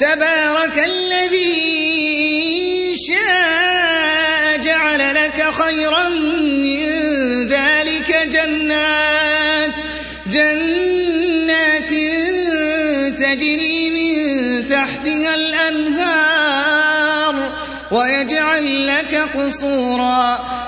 تبارك الذي شاء جعل لك خيرا من ذلك جنات جنات تجري من تحتها الأنهار ويجعل لك قصورا